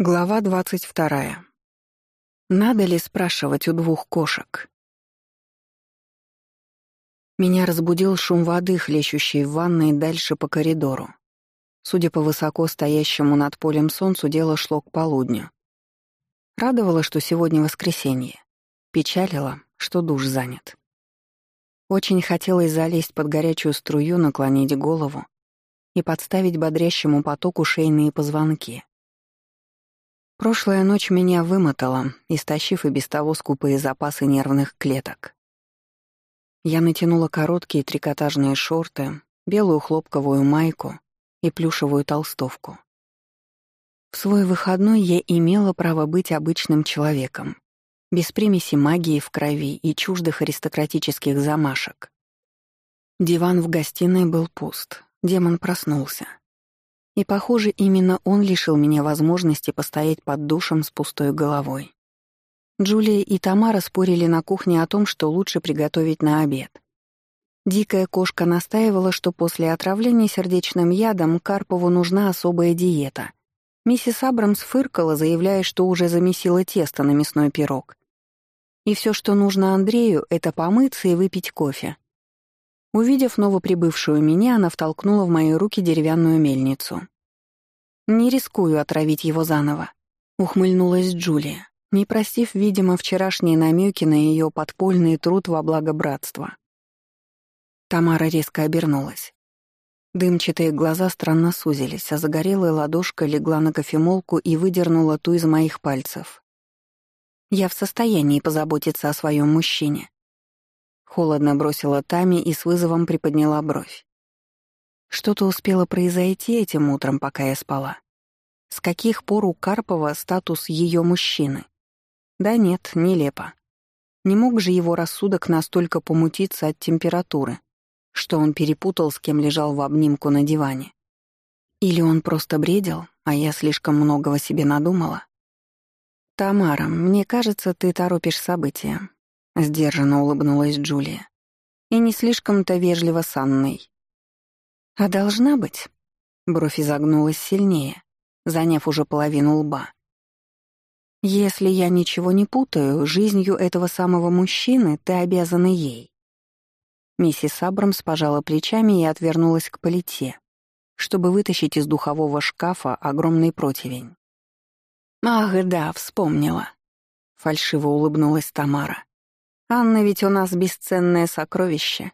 Глава двадцать вторая. Надо ли спрашивать у двух кошек? Меня разбудил шум воды, хлещущей в ванной дальше по коридору. Судя по высоко стоящему над полем солнцу, дело шло к полудню. Радовало, что сегодня воскресенье. Печалило, что душ занят. Очень хотелось залезть под горячую струю, наклонить голову и подставить бодрящему потоку шейные позвонки. Прошлая ночь меня вымотала, истощив и без того скупые запасы нервных клеток. Я натянула короткие трикотажные шорты, белую хлопковую майку и плюшевую толстовку. В свой выходной я имела право быть обычным человеком, без примеси магии в крови и чуждых аристократических замашек. Диван в гостиной был пуст, демон проснулся. И, похоже, именно он лишил меня возможности постоять под душем с пустой головой. Джулия и Тамара спорили на кухне о том, что лучше приготовить на обед. Дикая кошка настаивала, что после отравления сердечным ядом Карпову нужна особая диета. Миссис Абрамс фыркала, заявляя, что уже замесила тесто на мясной пирог. И все, что нужно Андрею, это помыться и выпить кофе. Увидев новоприбывшую меня, она втолкнула в мои руки деревянную мельницу. «Не рискую отравить его заново», — ухмыльнулась Джулия, не простив, видимо, вчерашние намеки на ее подпольный труд во благо братства. Тамара резко обернулась. Дымчатые глаза странно сузились, а загорелая ладошка легла на кофемолку и выдернула ту из моих пальцев. «Я в состоянии позаботиться о своем мужчине», Холодно бросила Тами и с вызовом приподняла бровь. Что-то успело произойти этим утром, пока я спала. С каких пор у Карпова статус ее мужчины? Да нет, нелепо. Не мог же его рассудок настолько помутиться от температуры, что он перепутал, с кем лежал в обнимку на диване. Или он просто бредил, а я слишком многого себе надумала? «Тамара, мне кажется, ты торопишь события», — сдержанно улыбнулась Джулия. «И не слишком-то вежливо с Анной». «А должна быть?» Бровь изогнулась сильнее, заняв уже половину лба. «Если я ничего не путаю, жизнью этого самого мужчины ты обязана ей». Миссис Абрамс пожала плечами и отвернулась к плите, чтобы вытащить из духового шкафа огромный противень. «Ах, да, вспомнила», — фальшиво улыбнулась Тамара. Анна ведь у нас бесценное сокровище.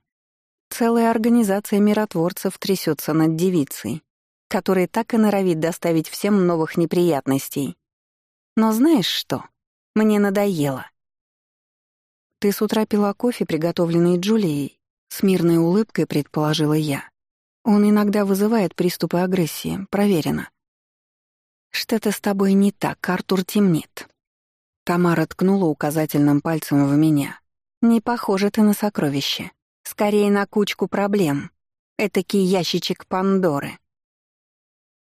Целая организация миротворцев трясется над девицей, которая так и норовит доставить всем новых неприятностей. Но знаешь что? Мне надоело. Ты с утра пила кофе, приготовленный Джулией, с мирной улыбкой предположила я. Он иногда вызывает приступы агрессии, проверено. Что-то с тобой не так, Артур темнит. Тамара ткнула указательным пальцем в меня. «Не похоже ты на сокровище. Скорее на кучку проблем. Этакий ящичек Пандоры».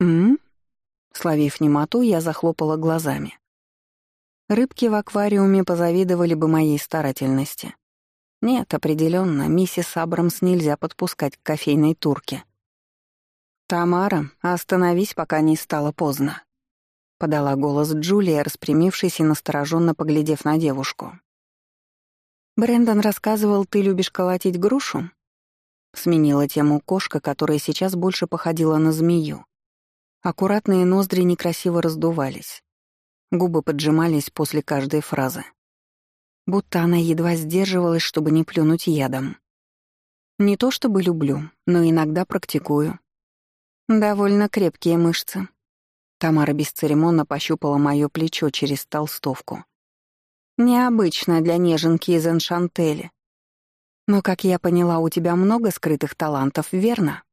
«М?», Словив немоту, я захлопала глазами. Рыбки в аквариуме позавидовали бы моей старательности. Нет, определенно, миссис Абрамс нельзя подпускать к кофейной турке. «Тамара, остановись, пока не стало поздно», — подала голос Джулия, распрямившись и настороженно поглядев на девушку. «Брэндон рассказывал, ты любишь колотить грушу?» Сменила тему кошка, которая сейчас больше походила на змею. Аккуратные ноздри некрасиво раздувались. Губы поджимались после каждой фразы. Будто она едва сдерживалась, чтобы не плюнуть ядом. Не то чтобы люблю, но иногда практикую. Довольно крепкие мышцы. Тамара бесцеремонно пощупала моё плечо через толстовку. «Необычно для неженки из Эншантели. Но, как я поняла, у тебя много скрытых талантов, верно?»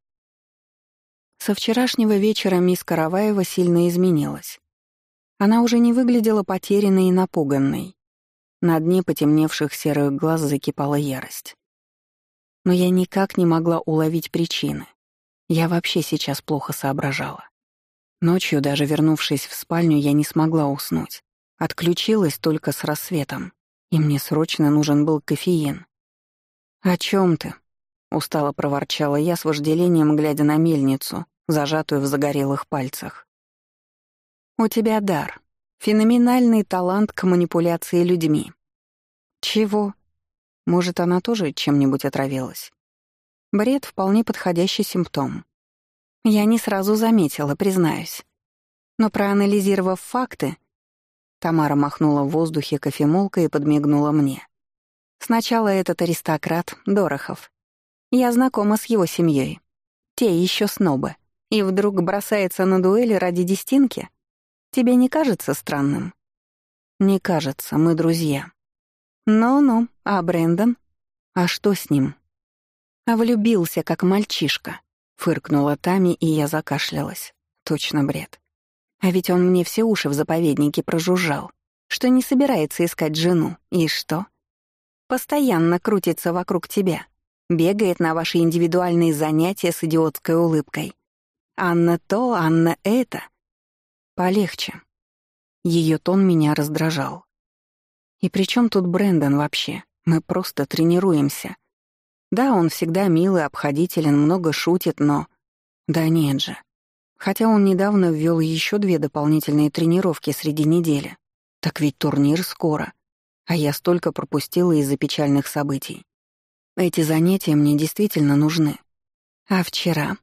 Со вчерашнего вечера мисс Караваева сильно изменилась. Она уже не выглядела потерянной и напуганной. На дне потемневших серых глаз закипала ярость. Но я никак не могла уловить причины. Я вообще сейчас плохо соображала. Ночью, даже вернувшись в спальню, я не смогла уснуть. Отключилась только с рассветом, и мне срочно нужен был кофеин. «О чем ты?» — устало проворчала я с вожделением, глядя на мельницу, зажатую в загорелых пальцах. У тебя дар. Феноменальный талант к манипуляции людьми. Чего? Может, она тоже чем-нибудь отравилась? Бред — вполне подходящий симптом. Я не сразу заметила, признаюсь. Но проанализировав факты, Тамара махнула в воздухе кофемолкой и подмигнула мне. Сначала этот аристократ, Дорохов. Я знакома с его семьей. Те еще снобы. И вдруг бросается на дуэли ради дестинки? Тебе не кажется странным? Не кажется, мы друзья. Ну-ну, а Брэндон? А что с ним? А влюбился, как мальчишка. Фыркнула Тами, и я закашлялась. Точно бред. А ведь он мне все уши в заповеднике прожужжал, что не собирается искать жену. И что? Постоянно крутится вокруг тебя. Бегает на ваши индивидуальные занятия с идиотской улыбкой. Анна то, Анна это. Полегче. Ее тон меня раздражал. И при чем тут Брэндон вообще? Мы просто тренируемся. Да, он всегда милый, обходителен, много шутит, но... Да нет же. Хотя он недавно ввел еще две дополнительные тренировки среди недели. Так ведь турнир скоро. А я столько пропустила из-за печальных событий. Эти занятия мне действительно нужны. А вчера?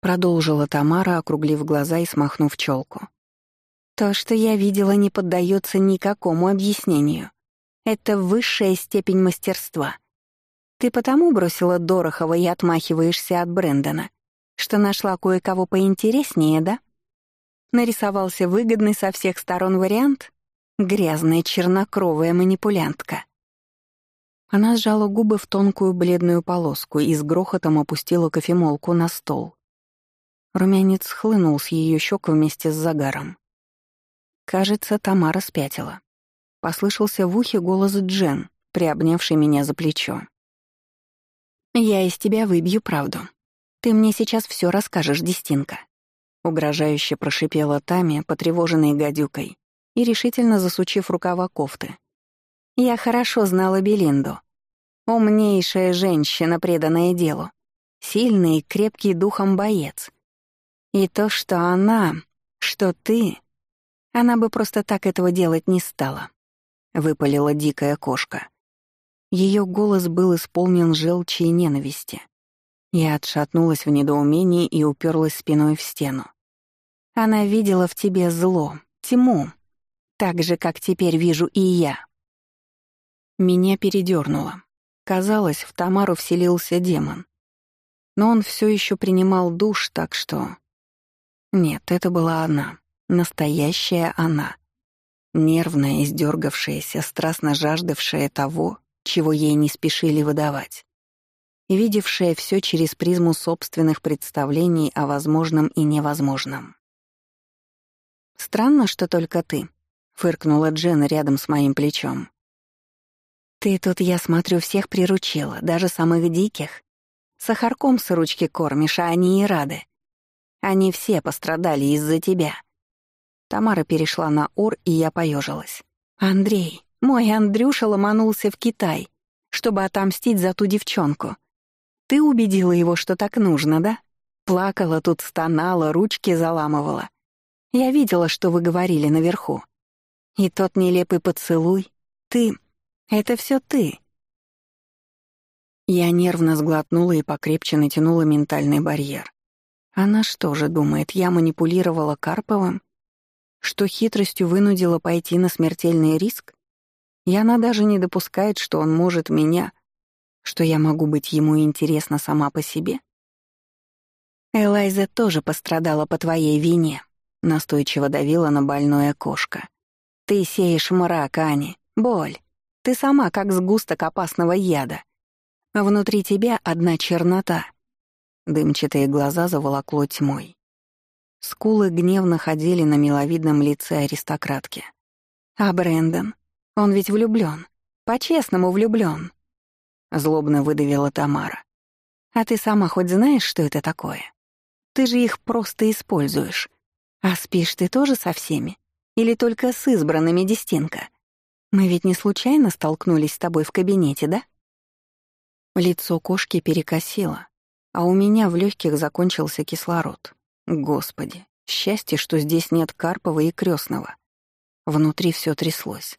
Продолжила Тамара, округлив глаза и смахнув челку. То, что я видела, не поддается никакому объяснению. Это высшая степень мастерства. Ты потому бросила Дорохова и отмахиваешься от Брэндона, что нашла кое-кого поинтереснее, да? Нарисовался выгодный со всех сторон вариант? Грязная чернокровая манипулянтка. Она сжала губы в тонкую бледную полоску и с грохотом опустила кофемолку на стол. Румянец хлынул с ее щек вместе с загаром. Кажется, Тамара спятила. Послышался в ухе голос Джен, приобнявший меня за плечо. «Я из тебя выбью правду. «Ты мне сейчас все расскажешь, Дестинка», — угрожающе прошипела Тами, потревоженной гадюкой, и решительно засучив рукава кофты. «Я хорошо знала Белинду. Умнейшая женщина, преданная делу. Сильный и крепкий духом боец. И то, что она, что ты, она бы просто так этого делать не стала», — выпалила дикая кошка. Ее голос был исполнен желчи и ненависти. Я отшатнулась в недоумении и уперлась спиной в стену. Она видела в тебе зло, тьму, так же, как теперь вижу и я. Меня передернуло. Казалось, в Тамару вселился демон. Но он все еще принимал душ, так что... Нет, это была она. Настоящая она. Нервная, издергавшаяся, страстно жаждавшая того, чего ей не спешили выдавать видевшая все через призму собственных представлений о возможном и невозможном. «Странно, что только ты», — фыркнула Джен рядом с моим плечом. «Ты тут, я смотрю, всех приручила, даже самых диких. Сахарком с ручки кормишь, а они и рады. Они все пострадали из-за тебя». Тамара перешла на Ор, и я поежилась. «Андрей, мой Андрюша ломанулся в Китай, чтобы отомстить за ту девчонку. Ты убедила его, что так нужно, да? Плакала тут, стонала, ручки заламывала. Я видела, что вы говорили наверху. И тот нелепый поцелуй. Ты. Это все ты. Я нервно сглотнула и покрепче натянула ментальный барьер. Она что же думает, я манипулировала Карповым? Что хитростью вынудила пойти на смертельный риск? И она даже не допускает, что он может меня что я могу быть ему интересна сама по себе? Элайза тоже пострадала по твоей вине, настойчиво давила на больное кошка. Ты сеешь мрак, Ани, боль. Ты сама как сгусток опасного яда. Внутри тебя одна чернота. Дымчатые глаза заволокло тьмой. Скулы гневно ходили на миловидном лице аристократки. А Брэндон? Он ведь влюблён. По-честному влюблён. Злобно выдавила Тамара. «А ты сама хоть знаешь, что это такое? Ты же их просто используешь. А спишь ты тоже со всеми? Или только с избранными Дестинка? Мы ведь не случайно столкнулись с тобой в кабинете, да?» Лицо кошки перекосило, а у меня в легких закончился кислород. Господи, Счастье, что здесь нет Карпова и Крестного. Внутри все тряслось.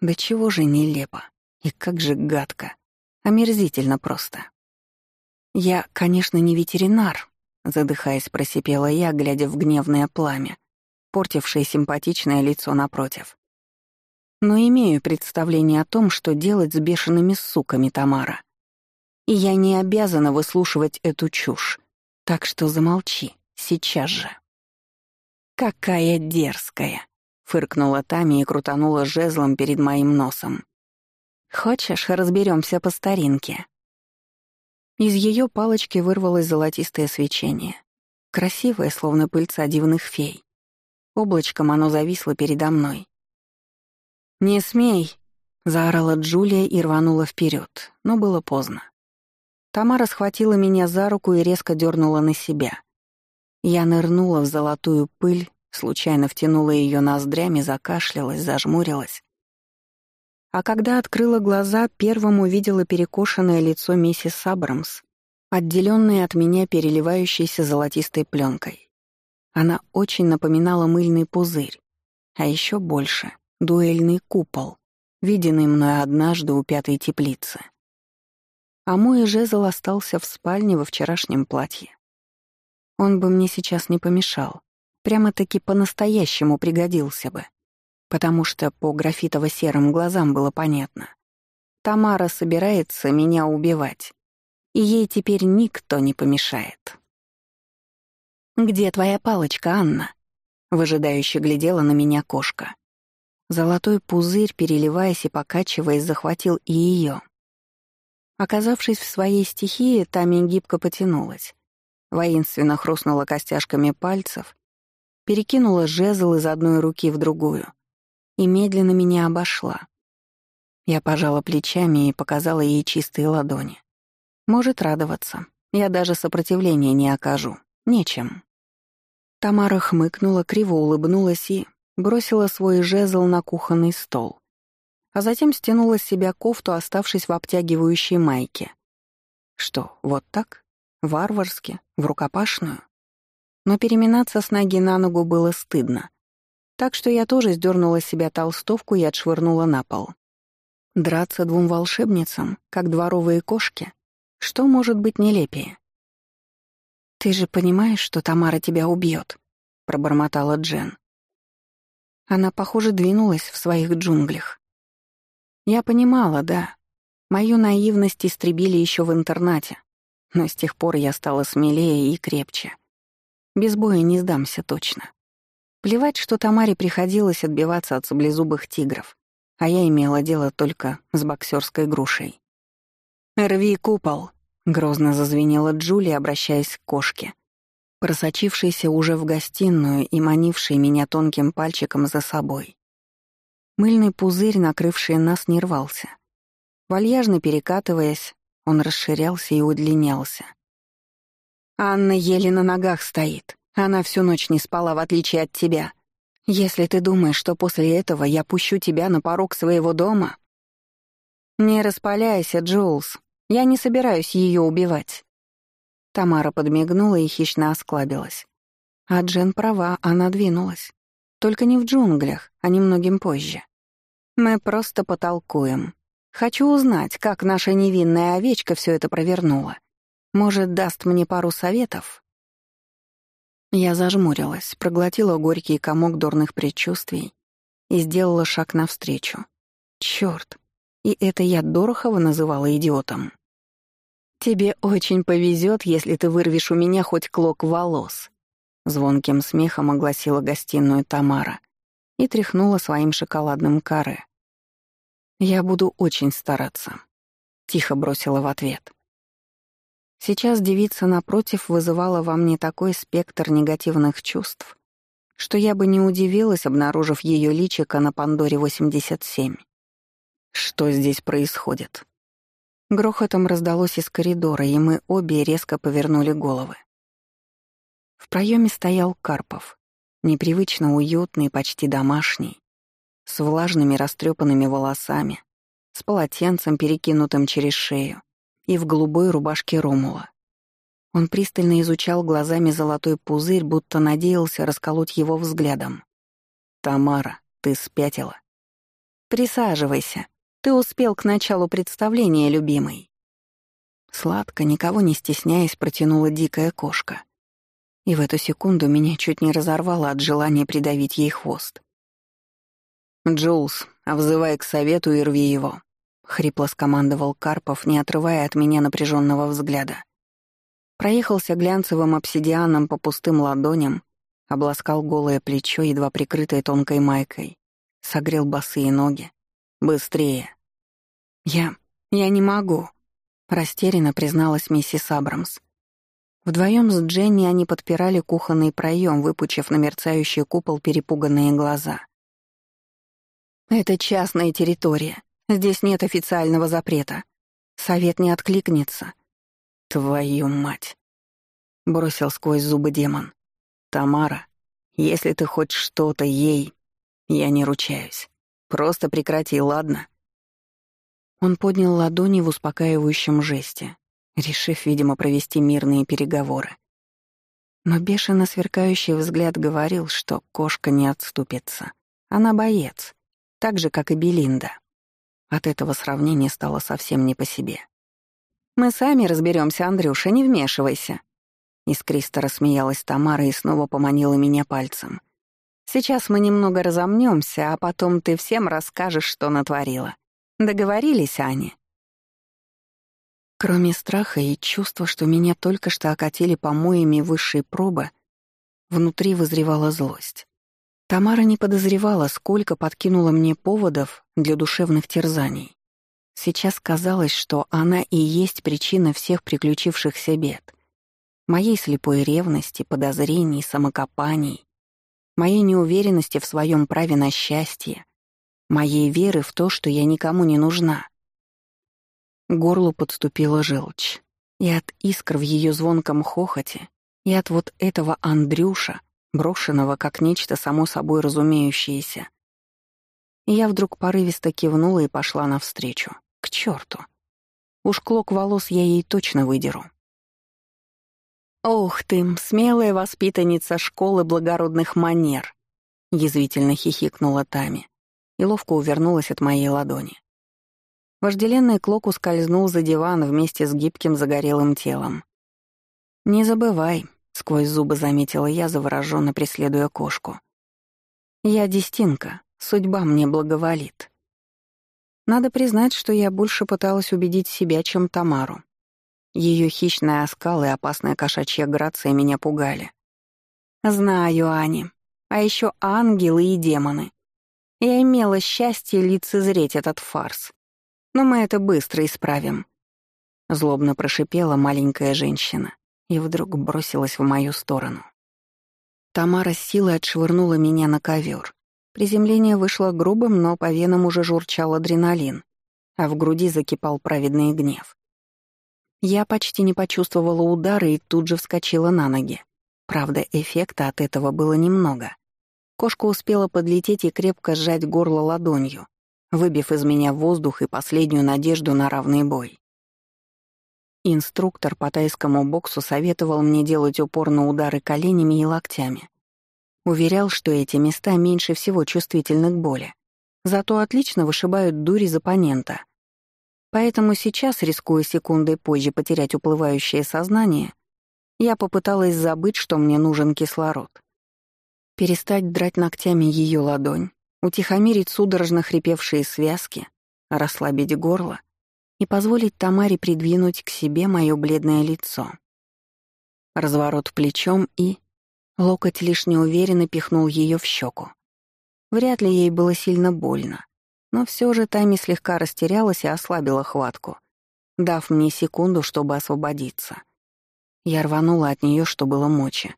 Да чего же нелепо. И как же гадко. Омерзительно просто. Я, конечно, не ветеринар, задыхаясь, просипела я, глядя в гневное пламя, портившее симпатичное лицо напротив. Но имею представление о том, что делать с бешеными суками Тамара. И я не обязана выслушивать эту чушь. Так что замолчи, сейчас же. «Какая дерзкая!» — фыркнула Тами и крутанула жезлом перед моим носом. «Хочешь, разберемся по старинке?» Из ее палочки вырвалось золотистое свечение. Красивое, словно пыльца дивных фей. Облачком оно зависло передо мной. «Не смей!» — заорала Джулия и рванула вперед, но было поздно. Тамара схватила меня за руку и резко дернула на себя. Я нырнула в золотую пыль, случайно втянула ее ноздрями, закашлялась, зажмурилась. А когда открыла глаза, первым увидела перекошенное лицо миссис Сабрамс, отделенное от меня переливающейся золотистой пленкой. Она очень напоминала мыльный пузырь, а еще больше — дуэльный купол, виденный мной однажды у пятой теплицы. А мой жезл остался в спальне во вчерашнем платье. Он бы мне сейчас не помешал, прямо-таки по-настоящему пригодился бы потому что по графитово-серым глазам было понятно. Тамара собирается меня убивать, и ей теперь никто не помешает. «Где твоя палочка, Анна?» — выжидающе глядела на меня кошка. Золотой пузырь, переливаясь и покачиваясь, захватил и ее. Оказавшись в своей стихии, Тами гибко потянулась. Воинственно хрустнула костяшками пальцев, перекинула жезл из одной руки в другую — и медленно меня обошла. Я пожала плечами и показала ей чистые ладони. Может радоваться. Я даже сопротивления не окажу. Нечем. Тамара хмыкнула, криво улыбнулась и бросила свой жезл на кухонный стол. А затем стянула с себя кофту, оставшись в обтягивающей майке. Что, вот так? Варварски? В рукопашную? Но переминаться с ноги на ногу было стыдно. Так что я тоже сдернула с себя толстовку и отшвырнула на пол. Драться двум волшебницам, как дворовые кошки, что может быть нелепее? «Ты же понимаешь, что Тамара тебя убьет, пробормотала Джен. Она, похоже, двинулась в своих джунглях. Я понимала, да. Мою наивность истребили еще в интернате, но с тех пор я стала смелее и крепче. Без боя не сдамся точно. Плевать, что Тамаре приходилось отбиваться от саблезубых тигров, а я имела дело только с боксерской грушей. «Рви купол!» — грозно зазвенела Джули, обращаясь к кошке, просочившейся уже в гостиную и манившей меня тонким пальчиком за собой. Мыльный пузырь, накрывший нас, не рвался. Вальяжно перекатываясь, он расширялся и удлинялся. «Анна еле на ногах стоит», она всю ночь не спала, в отличие от тебя. Если ты думаешь, что после этого я пущу тебя на порог своего дома... Не распаляйся, Джулс. Я не собираюсь ее убивать. Тамара подмигнула и хищно осклабилась. А Джен права, она двинулась. Только не в джунглях, а немногим позже. Мы просто потолкуем. Хочу узнать, как наша невинная овечка все это провернула. Может, даст мне пару советов? Я зажмурилась, проглотила горький комок дурных предчувствий и сделала шаг навстречу. Чёрт, и это я Дорохова называла идиотом. «Тебе очень повезет, если ты вырвешь у меня хоть клок волос», — звонким смехом огласила гостиную Тамара и тряхнула своим шоколадным каре. «Я буду очень стараться», — тихо бросила в ответ. Сейчас девица напротив вызывала во мне такой спектр негативных чувств, что я бы не удивилась, обнаружив ее личико на Пандоре 87. Что здесь происходит? Грохотом раздалось из коридора, и мы обе резко повернули головы. В проеме стоял Карпов, непривычно уютный, почти домашний, с влажными растрепанными волосами, с полотенцем, перекинутым через шею, и в голубой рубашке Ромула. Он пристально изучал глазами золотой пузырь, будто надеялся расколоть его взглядом. «Тамара, ты спятила». «Присаживайся. Ты успел к началу представления, любимый». Сладко, никого не стесняясь, протянула дикая кошка. И в эту секунду меня чуть не разорвало от желания придавить ей хвост. «Джулс, взывай к совету и рви его», — хрипло скомандовал Карпов, не отрывая от меня напряженного взгляда. Проехался глянцевым обсидианом по пустым ладоням, обласкал голое плечо, едва прикрытое тонкой майкой, согрел босые ноги. «Быстрее!» «Я... я не могу», Растерянно призналась миссис Абрамс. Вдвоем с Дженни они подпирали кухонный проем, выпучив на мерцающий купол перепуганные глаза. «Это частная территория. Здесь нет официального запрета. Совет не откликнется». «Твою мать!» — бросил сквозь зубы демон. «Тамара, если ты хоть что-то ей, я не ручаюсь. Просто прекрати, ладно?» Он поднял ладони в успокаивающем жесте, решив, видимо, провести мирные переговоры. Но бешено сверкающий взгляд говорил, что кошка не отступится. Она боец, так же, как и Белинда. От этого сравнения стало совсем не по себе. «Мы сами разберемся, Андрюша, не вмешивайся». Искристо рассмеялась Тамара и снова поманила меня пальцем. «Сейчас мы немного разомнемся, а потом ты всем расскажешь, что натворила. Договорились, Ани?» Кроме страха и чувства, что меня только что окатили помоями высшей пробы, внутри вызревала злость. Тамара не подозревала, сколько подкинула мне поводов для душевных терзаний. Сейчас казалось, что она и есть причина всех приключившихся бед. Моей слепой ревности, подозрений, самокопаний, моей неуверенности в своем праве на счастье, моей веры в то, что я никому не нужна. Горлу подступила желчь. И от искр в ее звонком хохоте, и от вот этого Андрюша, брошенного как нечто само собой разумеющееся. И я вдруг порывисто кивнула и пошла навстречу. К черту. Уж клок волос я ей точно выдеру. «Ох ты, смелая воспитанница школы благородных манер!» — язвительно хихикнула Тами и ловко увернулась от моей ладони. Вожделенный клок ускользнул за диван вместе с гибким загорелым телом. «Не забывай», — сквозь зубы заметила я, завороженно преследуя кошку. «Я Дестинка, судьба мне благоволит». Надо признать, что я больше пыталась убедить себя, чем Тамару. Ее хищный оскал и опасная кошачья грация меня пугали. Знаю, Ани. А еще ангелы и демоны. Я имела счастье лицезреть этот фарс. Но мы это быстро исправим. Злобно прошипела маленькая женщина и вдруг бросилась в мою сторону. Тамара с силой отшвырнула меня на ковер. Приземление вышло грубым, но по венам уже журчал адреналин, а в груди закипал праведный гнев. Я почти не почувствовала удара и тут же вскочила на ноги. Правда, эффекта от этого было немного. Кошка успела подлететь и крепко сжать горло ладонью, выбив из меня воздух и последнюю надежду на равный бой. Инструктор по тайскому боксу советовал мне делать упор на удары коленями и локтями. Уверял, что эти места меньше всего чувствительны к боли. Зато отлично вышибают дурь из оппонента. Поэтому сейчас, рискуя секундой позже потерять уплывающее сознание, я попыталась забыть, что мне нужен кислород перестать драть ногтями ее ладонь, утихомирить судорожно хрипевшие связки, расслабить горло и позволить Тамаре придвинуть к себе мое бледное лицо. Разворот плечом и... Локоть лишь неуверенно пихнул ее в щеку. Вряд ли ей было сильно больно, но все же Тами слегка растерялась и ослабила хватку, дав мне секунду, чтобы освободиться. Я рванула от нее, что было мочи,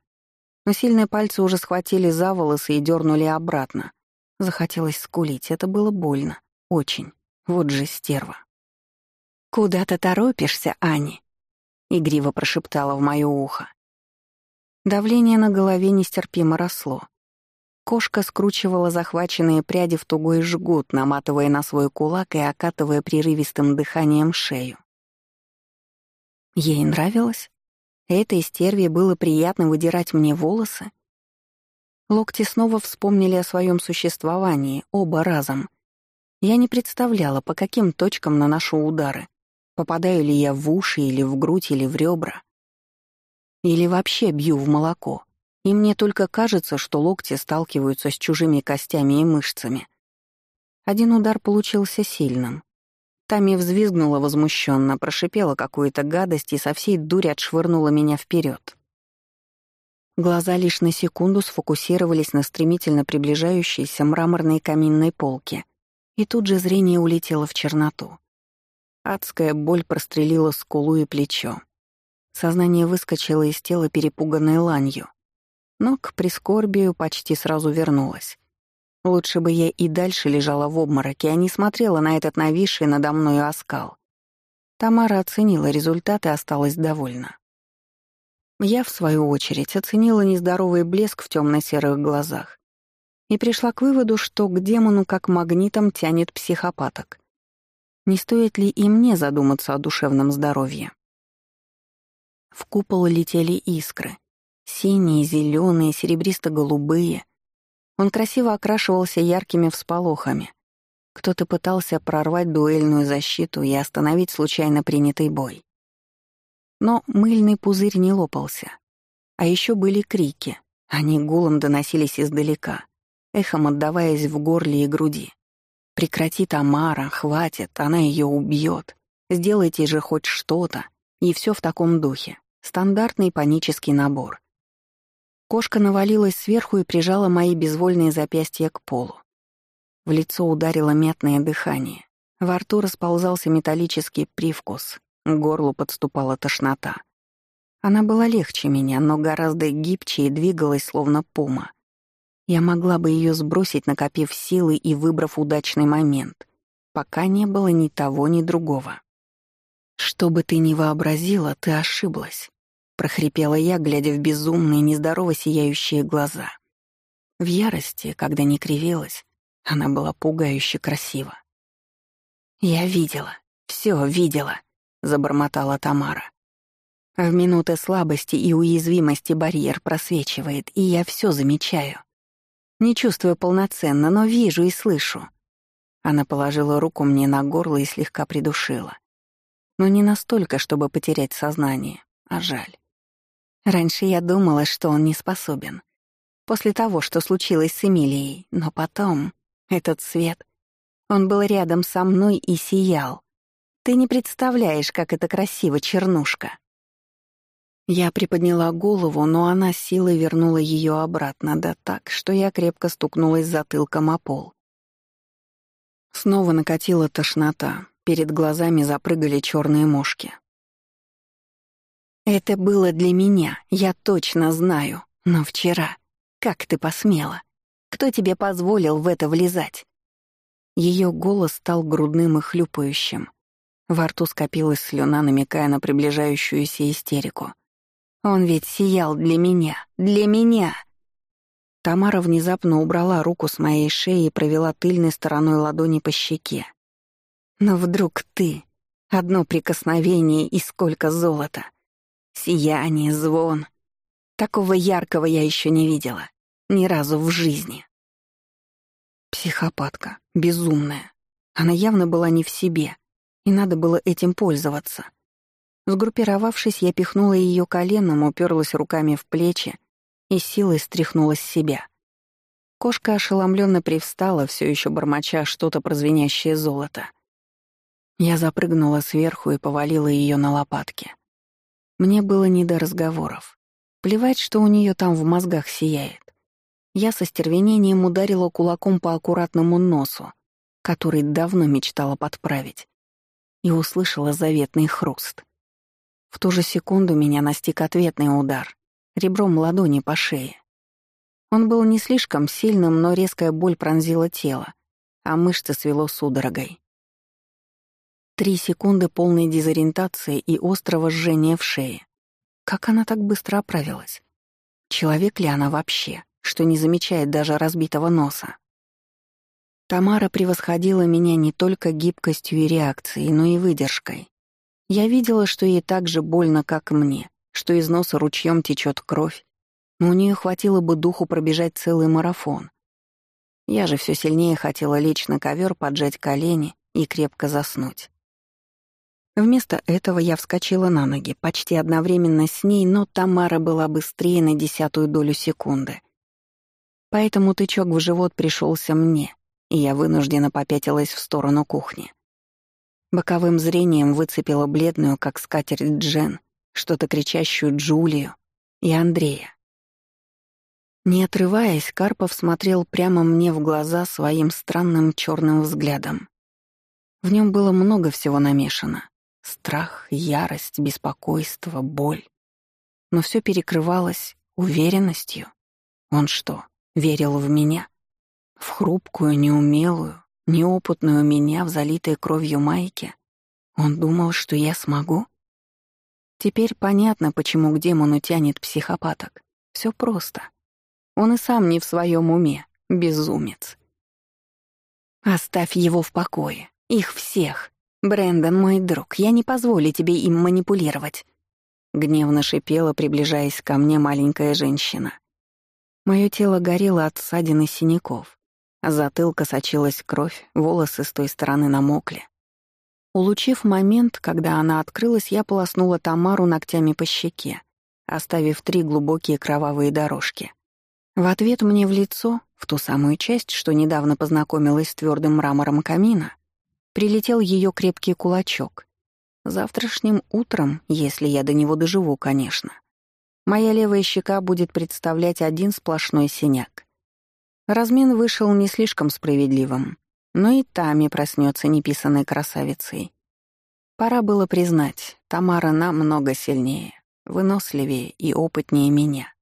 но сильные пальцы уже схватили за волосы и дернули обратно. Захотелось скулить, это было больно. Очень. Вот же стерва. «Куда ты торопишься, Ани?» — игриво прошептала в моё ухо. Давление на голове нестерпимо росло. Кошка скручивала захваченные пряди в тугой жгут, наматывая на свой кулак и окатывая прерывистым дыханием шею. Ей нравилось? Этой стерве было приятно выдирать мне волосы? Локти снова вспомнили о своем существовании, оба разом. Я не представляла, по каким точкам наношу удары. Попадаю ли я в уши или в грудь или в ребра. Или вообще бью в молоко. И мне только кажется, что локти сталкиваются с чужими костями и мышцами. Один удар получился сильным. Тами взвизгнула возмущенно, прошипела какую-то гадость и со всей дури отшвырнула меня вперед. Глаза лишь на секунду сфокусировались на стремительно приближающейся мраморной каминной полке, и тут же зрение улетело в черноту. Адская боль прострелила скулу и плечо. Сознание выскочило из тела перепуганной ланью, но к прискорбию почти сразу вернулось. Лучше бы я и дальше лежала в обмороке, а не смотрела на этот нависший надо мною оскал. Тамара оценила результат и осталась довольна. Я, в свою очередь, оценила нездоровый блеск в темно-серых глазах и пришла к выводу, что к демону как магнитом тянет психопаток. Не стоит ли и мне задуматься о душевном здоровье? В купол летели искры. Синие, зеленые, серебристо-голубые — он красиво окрашивался яркими всполохами. Кто-то пытался прорвать дуэльную защиту и остановить случайно принятый бой. Но мыльный пузырь не лопался. А еще были крики. Они гулом доносились издалека, эхом отдаваясь в горле и груди. «Прекрати, Тамара, хватит, она ее убьет. Сделайте же хоть что-то». И все в таком духе. Стандартный панический набор. Кошка навалилась сверху и прижала мои безвольные запястья к полу. В лицо ударило мятное дыхание. Во рту расползался металлический привкус, к горлу подступала тошнота. Она была легче меня, но гораздо гибче и двигалась, словно пума. Я могла бы ее сбросить, накопив силы и выбрав удачный момент, пока не было ни того, ни другого. Что бы ты ни вообразила, ты ошиблась. — прохрипела я, глядя в безумные, нездорово сияющие глаза. В ярости, когда не кривилась, она была пугающе красива. «Я видела, все видела», — забормотала Тамара. В минуты слабости и уязвимости барьер просвечивает, и я все замечаю. Не чувствую полноценно, но вижу и слышу. Она положила руку мне на горло и слегка придушила. Но не настолько, чтобы потерять сознание, а жаль. Раньше я думала, что он не способен. После того, что случилось с Эмилией, но потом этот свет. Он был рядом со мной и сиял. Ты не представляешь, как это красиво, чернушка. Я приподняла голову, но она силой вернула ее обратно, да так, что я крепко стукнулась затылком о пол. Снова накатила тошнота, перед глазами запрыгали черные мошки. Это было для меня, я точно знаю. Но вчера... Как ты посмела? Кто тебе позволил в это влезать?» Ее голос стал грудным и хлюпающим. Во рту скопилась слюна, намекая на приближающуюся истерику. «Он ведь сиял для меня, для меня!» Тамара внезапно убрала руку с моей шеи и провела тыльной стороной ладони по щеке. «Но вдруг ты? Одно прикосновение и сколько золота!» Сияние, звон. Такого яркого я еще не видела. Ни разу в жизни. Психопатка. Безумная. Она явно была не в себе. И надо было этим пользоваться. Сгруппировавшись, я пихнула ее коленом, уперлась руками в плечи и силой стряхнула с себя. Кошка ошеломленно привстала, все еще бормоча что-то прозвенящее золото. Я запрыгнула сверху и повалила ее на лопатки. Мне было не до разговоров. Плевать, что у нее там в мозгах сияет. Я со стервенением ударила кулаком по аккуратному носу, который давно мечтала подправить, и услышала заветный хруст. В ту же секунду меня настиг ответный удар, ребром ладони по шее. Он был не слишком сильным, но резкая боль пронзила тело, а мышцы свело судорогой. Три секунды полной дезориентации и острого жжения в шее. Как она так быстро оправилась? Человек ли она вообще, что не замечает даже разбитого носа? Тамара превосходила меня не только гибкостью и реакцией, но и выдержкой. Я видела, что ей так же больно, как мне, что из носа ручьем течет кровь, но у нее хватило бы духу пробежать целый марафон. Я же все сильнее хотела лечь на ковер, поджать колени и крепко заснуть. Вместо этого я вскочила на ноги, почти одновременно с ней, но Тамара была быстрее на десятую долю секунды. Поэтому тычок в живот пришелся мне, и я вынужденно попятилась в сторону кухни. Боковым зрением выцепила бледную, как скатерть Джен, что-то кричащую Джулию и Андрея. Не отрываясь, Карпов смотрел прямо мне в глаза своим странным черным взглядом. В нем было много всего намешано. Страх, ярость, беспокойство, боль. Но все перекрывалось уверенностью. Он что, верил в меня? В хрупкую, неумелую, неопытную меня в залитой кровью майке? Он думал, что я смогу? Теперь понятно, почему к демону тянет психопаток. Все просто. Он и сам не в своем уме, безумец. Оставь его в покое. Их всех. Брэндон, мой друг, я не позволю тебе им манипулировать. Гневно шипела, приближаясь ко мне маленькая женщина. Мое тело горело от ссадин синяков. Затылка сочилась кровь, волосы с той стороны намокли. Улучив момент, когда она открылась, я полоснула Тамару ногтями по щеке, оставив три глубокие кровавые дорожки. В ответ мне в лицо, в ту самую часть, что недавно познакомилась с твердым мрамором камина, прилетел ее крепкий кулачок. Завтрашним утром, если я до него доживу, конечно, моя левая щека будет представлять один сплошной синяк. Размен вышел не слишком справедливым, но и Тами проснется неписанной красавицей. Пора было признать, Тамара намного сильнее, выносливее и опытнее меня.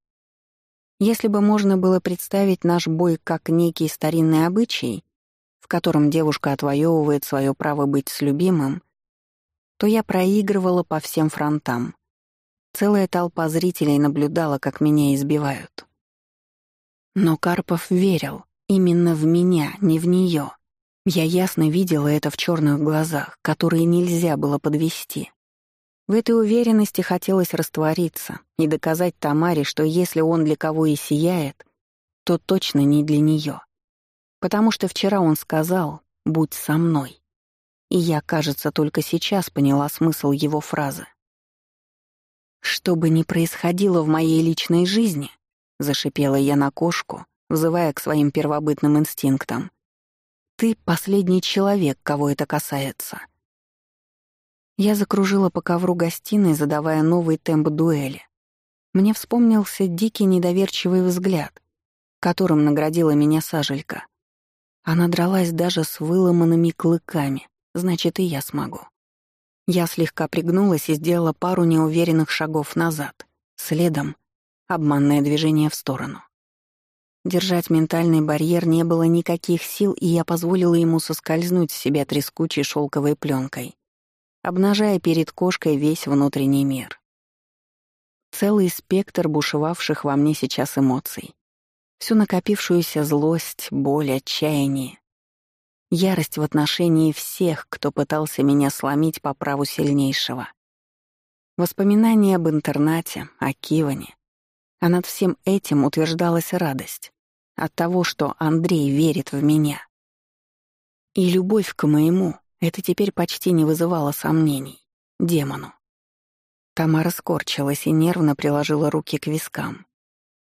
Если бы можно было представить наш бой как некий старинный обычай, в котором девушка отвоевывает свое право быть с любимым, то я проигрывала по всем фронтам. Целая толпа зрителей наблюдала, как меня избивают. Но Карпов верил именно в меня, не в нее. Я ясно видела это в черных глазах, которые нельзя было подвести. В этой уверенности хотелось раствориться и доказать Тамаре, что если он для кого и сияет, то точно не для нее. Потому что вчера он сказал «будь со мной». И я, кажется, только сейчас поняла смысл его фразы. Что бы ни происходило в моей личной жизни, — зашипела я на кошку, взывая к своим первобытным инстинктам. «Ты — последний человек, кого это касается». Я закружила по ковру гостиной, задавая новый темп дуэли. Мне вспомнился дикий недоверчивый взгляд, которым наградила меня сажелька. Она дралась даже с выломанными клыками, значит, и я смогу. Я слегка пригнулась и сделала пару неуверенных шагов назад. Следом обманное движение в сторону. Держать ментальный барьер не было никаких сил, и я позволила ему соскользнуть с себя трескучей шелковой пленкой, обнажая перед кошкой весь внутренний мир. Целый спектр бушевавших во мне сейчас эмоций. Всю накопившуюся злость, боль, отчаяние. Ярость в отношении всех, кто пытался меня сломить по праву сильнейшего. Воспоминания об интернате, о Киване, а над всем этим утверждалась радость от того, что Андрей верит в меня. И любовь к моему — это теперь почти не вызывало сомнений. Демону. Тамара скорчилась и нервно приложила руки к вискам.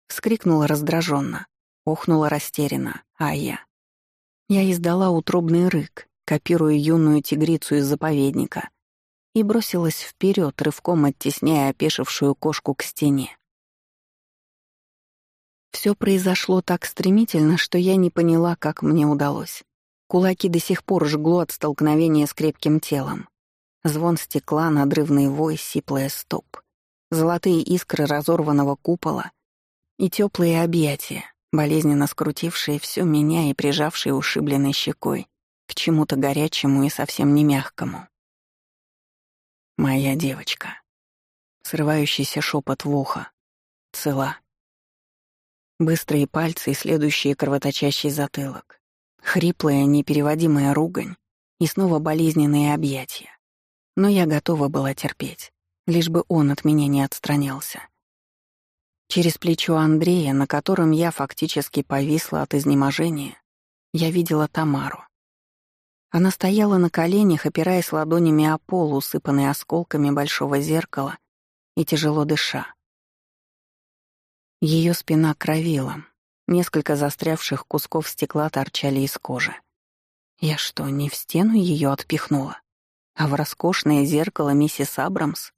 Вскрикнула раздраженно, охнула растерянно, а я... Я издала утробный рык, копируя юную тигрицу из заповедника, и бросилась вперед, рывком оттесняя опешившую кошку к стене. Все произошло так стремительно, что я не поняла, как мне удалось. Кулаки до сих пор жгло от столкновения с крепким телом. Звон стекла, надрывный вой, сиплая стоп. Золотые искры разорванного купола и теплые объятия, болезненно скрутившие всю меня и прижавшие ушибленной щекой к чему-то горячему и совсем не мягкому. «Моя девочка». Срывающийся шепот в ухо. «Цела». Быстрые пальцы и следующий кровоточащий затылок. Хриплая, непереводимая ругань и снова болезненные объятия. Но я готова была терпеть. лишь бы он от меня не отстранялся. Через плечо Андрея, на котором я фактически повисла от изнеможения, я видела Тамару. Она стояла на коленях, опираясь ладонями о пол, усыпанный осколками большого зеркала, и тяжело дыша. Ее спина кровила, несколько застрявших кусков стекла торчали из кожи. Я что, не в стену ее отпихнула, а в роскошное зеркало миссис Абрамс?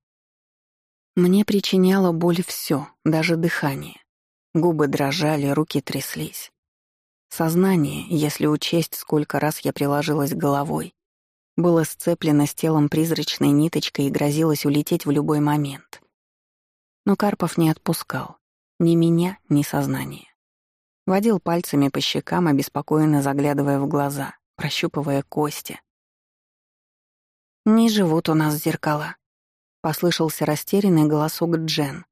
Мне причиняло боль все, даже дыхание. Губы дрожали, руки тряслись. Сознание, если учесть, сколько раз я приложилась головой, было сцеплено с телом призрачной ниточкой и грозилось улететь в любой момент. Но Карпов не отпускал. Ни меня, ни сознание. Водил пальцами по щекам, обеспокоенно заглядывая в глаза, прощупывая кости. «Не живут у нас зеркала», Послышался растерянный голосок Джен.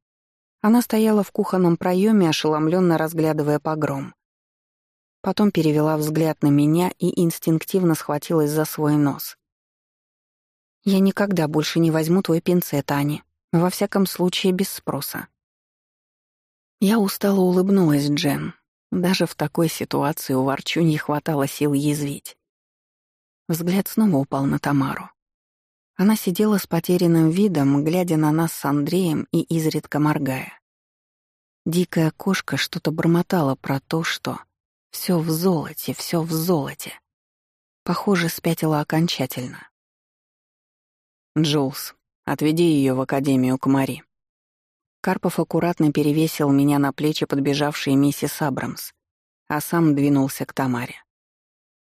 Она стояла в кухонном проеме, ошеломленно разглядывая погром. Потом перевела взгляд на меня и инстинктивно схватилась за свой нос. «Я никогда больше не возьму твой пинцет, Ани. Во всяком случае, без спроса». Я устало улыбнулась Джен. Даже в такой ситуации у Ворчу не хватало сил язвить. Взгляд снова упал на Тамару. Она сидела с потерянным видом, глядя на нас с Андреем и изредка моргая. Дикая кошка что-то бормотала про то, что все в золоте, все в золоте. Похоже, спятила окончательно. «Джулс, отведи ее в академию к Мари». Карпов аккуратно перевесил меня на плечи подбежавшей миссис Абрамс, а сам двинулся к Тамаре.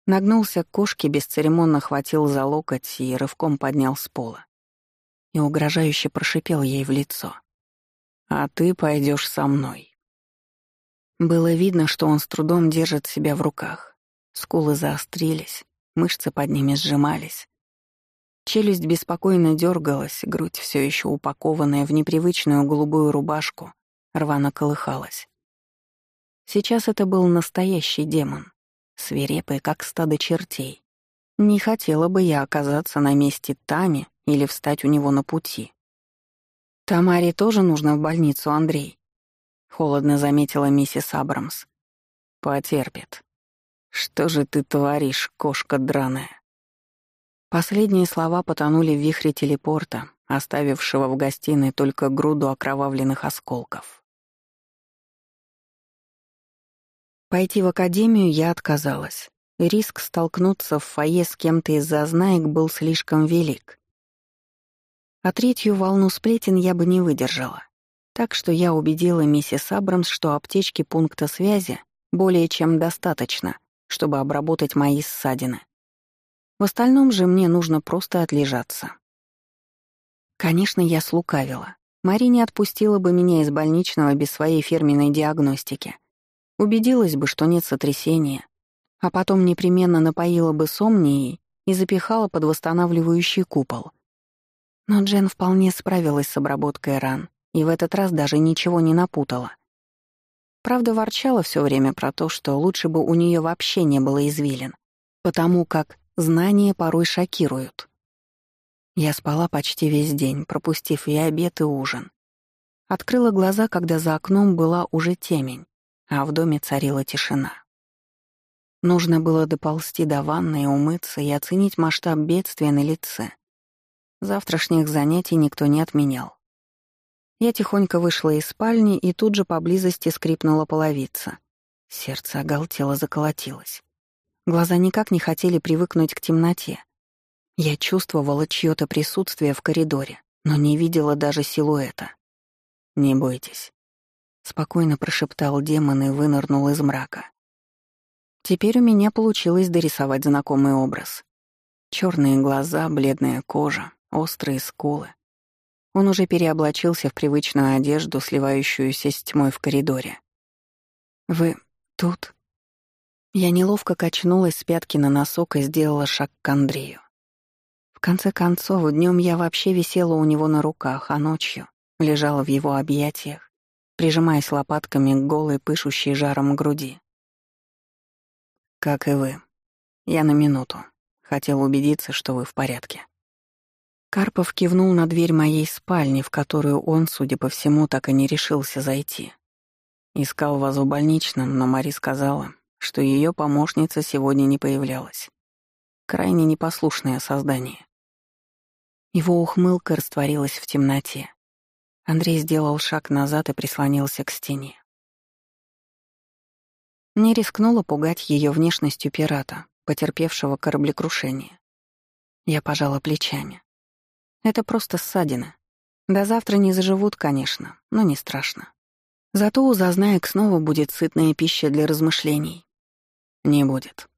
Нагнулся к кошке, бесцеремонно хватил за локоть и рывком поднял с пола. И угрожающе прошипел ей в лицо. «А ты пойдешь со мной». Было видно, что он с трудом держит себя в руках. Скулы заострились, мышцы под ними сжимались. Челюсть беспокойно дергалась, грудь, все еще упакованная в непривычную голубую рубашку, рвано колыхалась. Сейчас это был настоящий демон свирепый, как стадо чертей. Не хотела бы я оказаться на месте Тами или встать у него на пути. «Тамаре тоже нужно в больницу, Андрей», — холодно заметила миссис Абрамс. «Потерпит. Что же ты творишь, кошка драная?» Последние слова потонули в вихре телепорта, оставившего в гостиной только груду окровавленных осколков. Пойти в академию я отказалась. Риск столкнуться в фойе с кем-то из-за знаек был слишком велик. А третью волну сплетен я бы не выдержала. Так что я убедила миссис Абрамс, что аптечки пункта связи более чем достаточно, чтобы обработать мои ссадины. В остальном же мне нужно просто отлежаться. Конечно, я слукавила. Мари не отпустила бы меня из больничного без своей фирменной диагностики — Убедилась бы, что нет сотрясения, а потом непременно напоила бы сомнией и запихала под восстанавливающий купол. Но Джен вполне справилась с обработкой ран и в этот раз даже ничего не напутала. Правда, ворчала все время про то, что лучше бы у нее вообще не было извилин, потому как знания порой шокируют. Я спала почти весь день, пропустив и обед, и ужин. Открыла глаза, когда за окном была уже темень а в доме царила тишина. Нужно было доползти до ванны, умыться и оценить масштаб бедствия на лице. Завтрашних занятий никто не отменял. Я тихонько вышла из спальни, и тут же поблизости скрипнула половица. Сердце оголтело заколотилось. Глаза никак не хотели привыкнуть к темноте. Я чувствовала чьё-то присутствие в коридоре, но не видела даже силуэта. «Не бойтесь, Спокойно прошептал демон и вынырнул из мрака. Теперь у меня получилось дорисовать знакомый образ. Черные глаза, бледная кожа, острые скулы. Он уже переоблачился в привычную одежду, сливающуюся с тьмой в коридоре. «Вы тут?» Я неловко качнулась с пятки на носок и сделала шаг к Андрею. В конце концов, днем я вообще висела у него на руках, а ночью лежала в его объятиях прижимаясь лопатками к голой, пышущей жаром груди. «Как и вы. Я на минуту. Хотел убедиться, что вы в порядке». Карпов кивнул на дверь моей спальни, в которую он, судя по всему, так и не решился зайти. Искал вас в больничном, но Мари сказала, что ее помощница сегодня не появлялась. Крайне непослушное создание. Его ухмылка растворилась в темноте. Андрей сделал шаг назад и прислонился к стене. Не рискнула пугать ее внешностью пирата, потерпевшего кораблекрушение. Я пожала плечами. Это просто ссадина. До завтра не заживут, конечно, но не страшно. Зато у зазнаек снова будет сытная пища для размышлений. Не будет.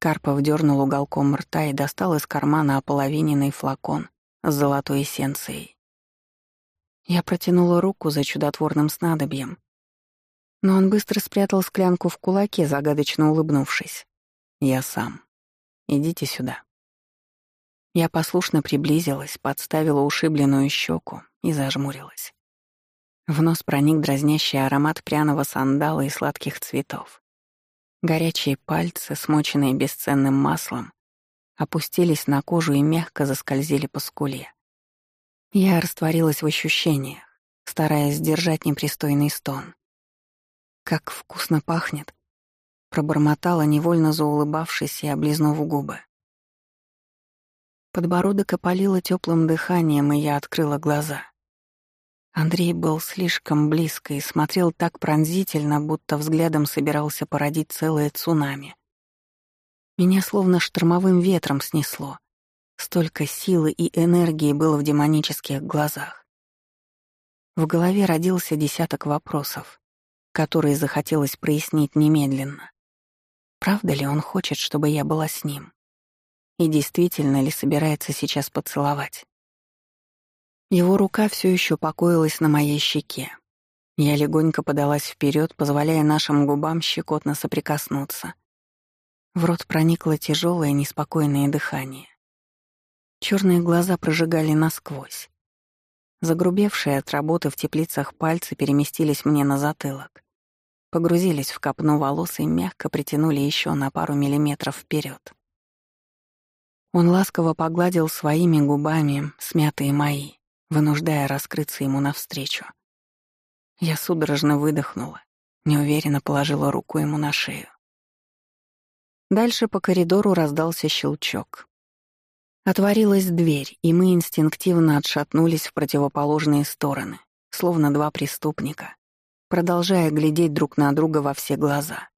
Карпов дернул уголком рта и достал из кармана ополовиненный флакон с золотой эссенцией. Я протянула руку за чудотворным снадобьем, но он быстро спрятал склянку в кулаке, загадочно улыбнувшись. «Я сам. Идите сюда». Я послушно приблизилась, подставила ушибленную щеку и зажмурилась. В нос проник дразнящий аромат пряного сандала и сладких цветов. Горячие пальцы, смоченные бесценным маслом, опустились на кожу и мягко заскользили по скуле. Я растворилась в ощущениях, стараясь сдержать непристойный стон. «Как вкусно пахнет!» — пробормотала, невольно заулыбавшись и облизнув губы. Подбородок опалило теплым дыханием, и я открыла глаза. Андрей был слишком близко и смотрел так пронзительно, будто взглядом собирался породить целое цунами. Меня словно штормовым ветром снесло. Столько силы и энергии было в демонических глазах. В голове родился десяток вопросов, которые захотелось прояснить немедленно. Правда ли он хочет, чтобы я была с ним? И действительно ли собирается сейчас поцеловать? Его рука все еще покоилась на моей щеке. Я легонько подалась вперед, позволяя нашим губам щекотно соприкоснуться. В рот проникло тяжелое, неспокойное дыхание. Черные глаза прожигали насквозь. Загрубевшие от работы в теплицах пальцы переместились мне на затылок, погрузились в копну волос и мягко притянули еще на пару миллиметров вперед. Он ласково погладил своими губами смятые мои, вынуждая раскрыться ему навстречу. Я судорожно выдохнула, неуверенно положила руку ему на шею. Дальше по коридору раздался щелчок. Отворилась дверь, и мы инстинктивно отшатнулись в противоположные стороны, словно два преступника, продолжая глядеть друг на друга во все глаза.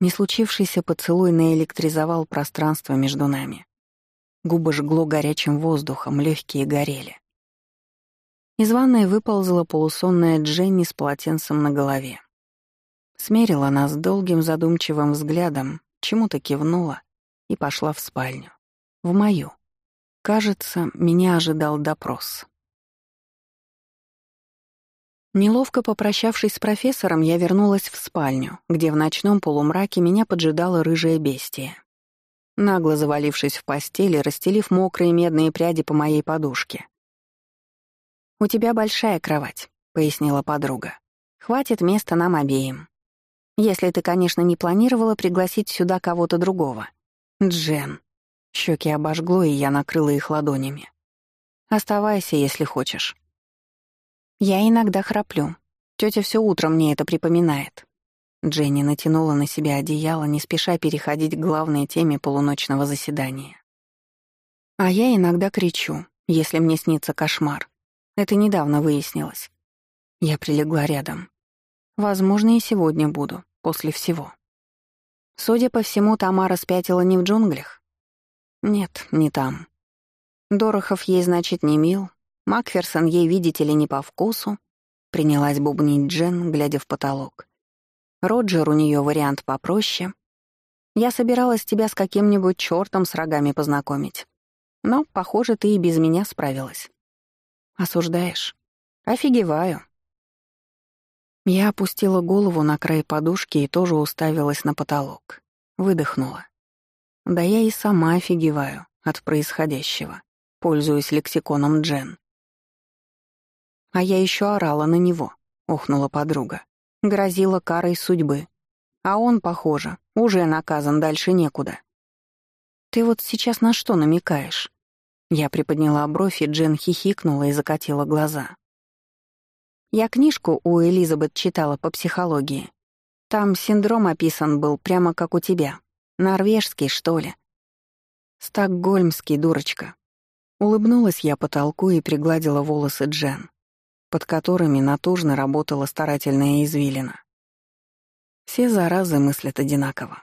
Не случившийся поцелуй наэлектризовал пространство между нами. Губы жгло горячим воздухом, легкие горели. Из ванной выползла полусонная Дженни с полотенцем на голове. Смерила нас долгим задумчивым взглядом, чему-то кивнула и пошла в спальню. В мою. Кажется, меня ожидал допрос. Неловко попрощавшись с профессором, я вернулась в спальню, где в ночном полумраке меня поджидало рыжее бестие. Нагло завалившись в постели, расстелив мокрые медные пряди по моей подушке. «У тебя большая кровать», — пояснила подруга. «Хватит места нам обеим. Если ты, конечно, не планировала пригласить сюда кого-то другого. Джен». Щеки обожгло, и я накрыла их ладонями. «Оставайся, если хочешь». Я иногда храплю. Тётя все утро мне это припоминает. Дженни натянула на себя одеяло, не спеша переходить к главной теме полуночного заседания. А я иногда кричу, если мне снится кошмар. Это недавно выяснилось. Я прилегла рядом. Возможно, и сегодня буду, после всего. Судя по всему, Тамара спятила не в джунглях. Нет, не там. Дорохов ей, значит, не мил, Макферсон ей, видите ли, не по вкусу. Принялась бубнить Джен, глядя в потолок. Роджер у нее вариант попроще. Я собиралась тебя с каким-нибудь чертом с рогами познакомить. Но, похоже, ты и без меня справилась. Осуждаешь? Офигеваю. Я опустила голову на край подушки и тоже уставилась на потолок. Выдохнула. Да я и сама офигеваю от происходящего, пользуясь лексиконом Джен. А я еще орала на него, охнула подруга. Грозила карой судьбы. А он, похоже, уже наказан дальше некуда. Ты вот сейчас на что намекаешь? Я приподняла бровь, и Джен хихикнула и закатила глаза. Я книжку у Элизабет читала по психологии. Там синдром описан был прямо как у тебя. Норвежский, что ли. Стокгольмский, дурочка. Улыбнулась я потолку и пригладила волосы Джен, под которыми натужно работала старательная извилина. Все заразы мыслят одинаково.